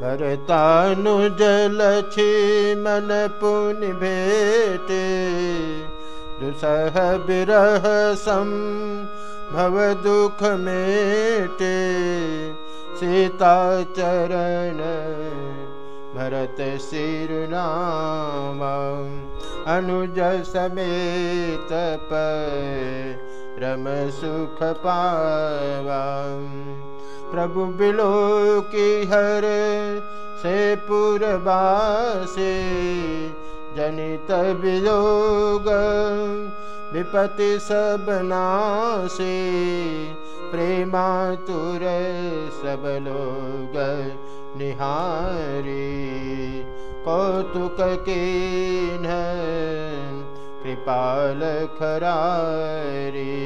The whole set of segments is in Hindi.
भरतानुजलछि मन पुनि भेटे दुसह विरह सम भव दुख मेटे सीता चरण भरत सिरुनाम अनुज समेत रम सुख पावा प्रभु बिलो की हर से पुरबासे जनित वियोग विपति सब नासे प्रेमा तुर सब लोग निहारी। कौतुक के कृपाल खरारी।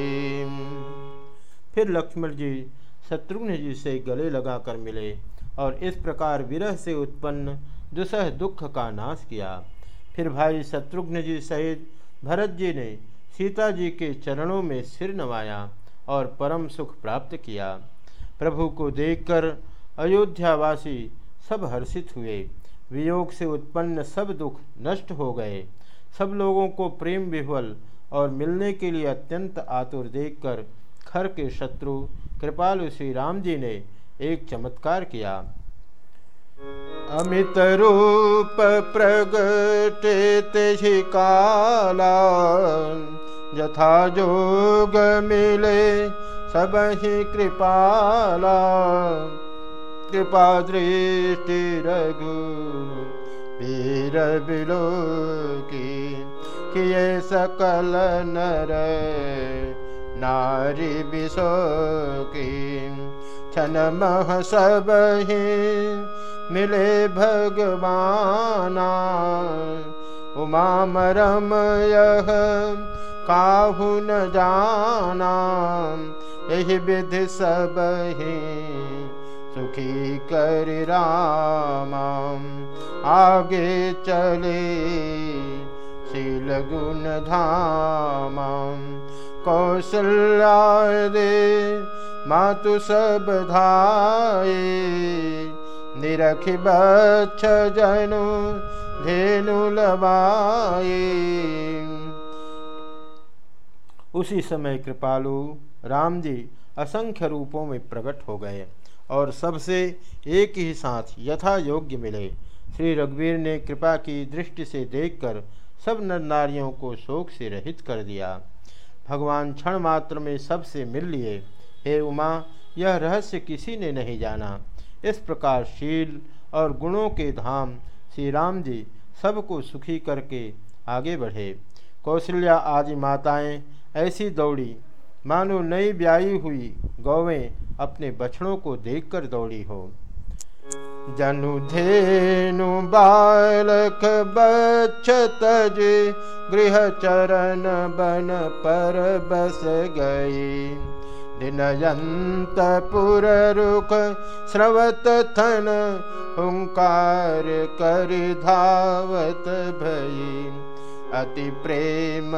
फिर लक्ष्मण जी शत्रुघ्न जी से गले लगाकर मिले और इस प्रकार विरह से उत्पन्न दुसह दुख का नाश किया। फिर भाई शत्रुघ्न जी सहित भरत जी ने सीता जी के चरणों में सिर नवाया और परम सुख प्राप्त किया। प्रभु को देखकर अयोध्यावासी सब हर्षित हुए। वियोग से उत्पन्न सब दुख नष्ट हो गए। सब लोगों को प्रेम विह्वल और मिलने के लिए अत्यंत आतुर देखकर खर के शत्रु कृपालु श्री राम जी ने एक चमत्कार किया। अमित रूप प्रगटे काला, यथा जोग मिले सब ही कृपाला। कृपा दृष्टि रघु वीर बिलो की किए सकल नर नारी बिसो की छन मह सब मिले भगवाना। उमा मरम यह काहू न जाना। यही विधि सब सुखी कर राम। आगे चले शील गुण धाम। कौशल्या दे मातु सब धाये। निरख बच्छ जनु धेनु लबाए उसी समय कृपालु राम जी असंख्य रूपों में प्रकट हो गए और सबसे एक ही साथ यथा योग्य मिले। श्री रघुवीर ने कृपा की दृष्टि से देखकर सब नर नारियों को शोक से रहित कर दिया। भगवान क्षण मात्र में सबसे मिल लिए। हे उमा, यह रहस्य किसी ने नहीं जाना। इस प्रकार शील और गुणों के धाम श्री राम जी सबको सुखी करके आगे बढ़े। कौशल्या आदि माताएँ ऐसी दौड़ी। मानो नई ब्याई हुई गौवें अपने बछड़ों को देखकर दौड़ी हो। जनु धेनु बालक बच्छ तज गृह चरण बन पर बस गई। दिनयंत पुर रुख स्रवत थन हुंकार कर धावत भई। अति प्रेम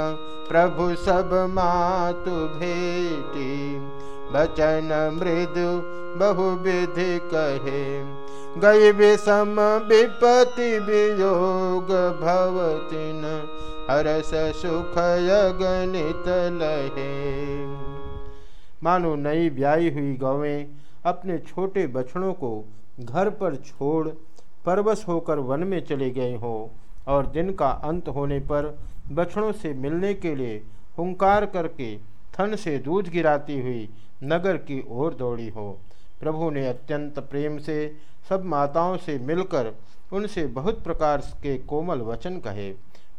प्रभु सब मातु भेटी बचन मृदु बहुविधि कहे। गई विषम विपति वियोग भवतिन हरस सुख गणित लहे। मानो नई ब्याई हुई गौवें अपने छोटे बछड़ों को घर पर छोड़ परवश होकर वन में चले गए हों और दिन का अंत होने पर बछड़ों से मिलने के लिए हुंकार करके थन से दूध गिराती हुई नगर की ओर दौड़ी हो। प्रभु ने अत्यंत प्रेम से सब माताओं से मिलकर उनसे बहुत प्रकार के कोमल वचन कहे।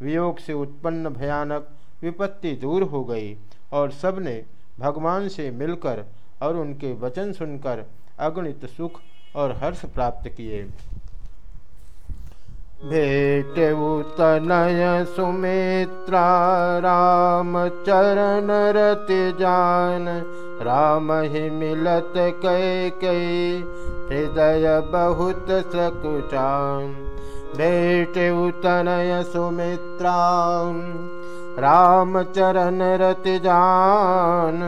वियोग से उत्पन्न भयानक विपत्ति दूर हो गई और सबने भगवान से मिलकर और उनके वचन सुनकर अगणित सुख और हर्ष प्राप्त किए। भेट तनय जान राम जानी मिलत कै कै हृदय बहुत सकुचन् भेट तनय सुमित्रम चरण जान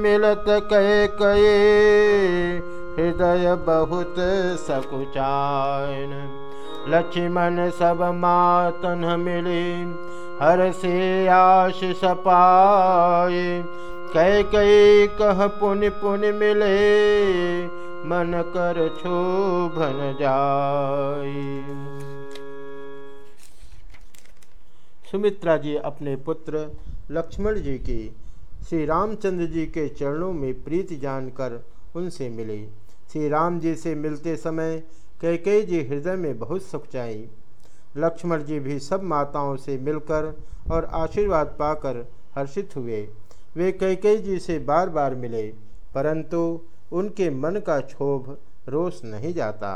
मिलत कै कै हृदय बहुत सकुचायन। लक्ष्मण सब मातन मिले, हर से आश सपाए कह कई कह पुन पुन मिले, मन कर क्षोभन जाय सुमित्रा जी अपने पुत्र लक्ष्मण जी की श्री रामचंद्र जी के चरणों में प्रीति जानकर उनसे मिले। श्री राम जी से मिलते समय कैकेयी जी हृदय में बहुत सुख चाई लक्ष्मण जी भी सब माताओं से मिलकर और आशीर्वाद पाकर हर्षित हुए। वे कैकेयी जी से बार बार मिले, परंतु उनके मन का क्षोभ रोष नहीं जाता।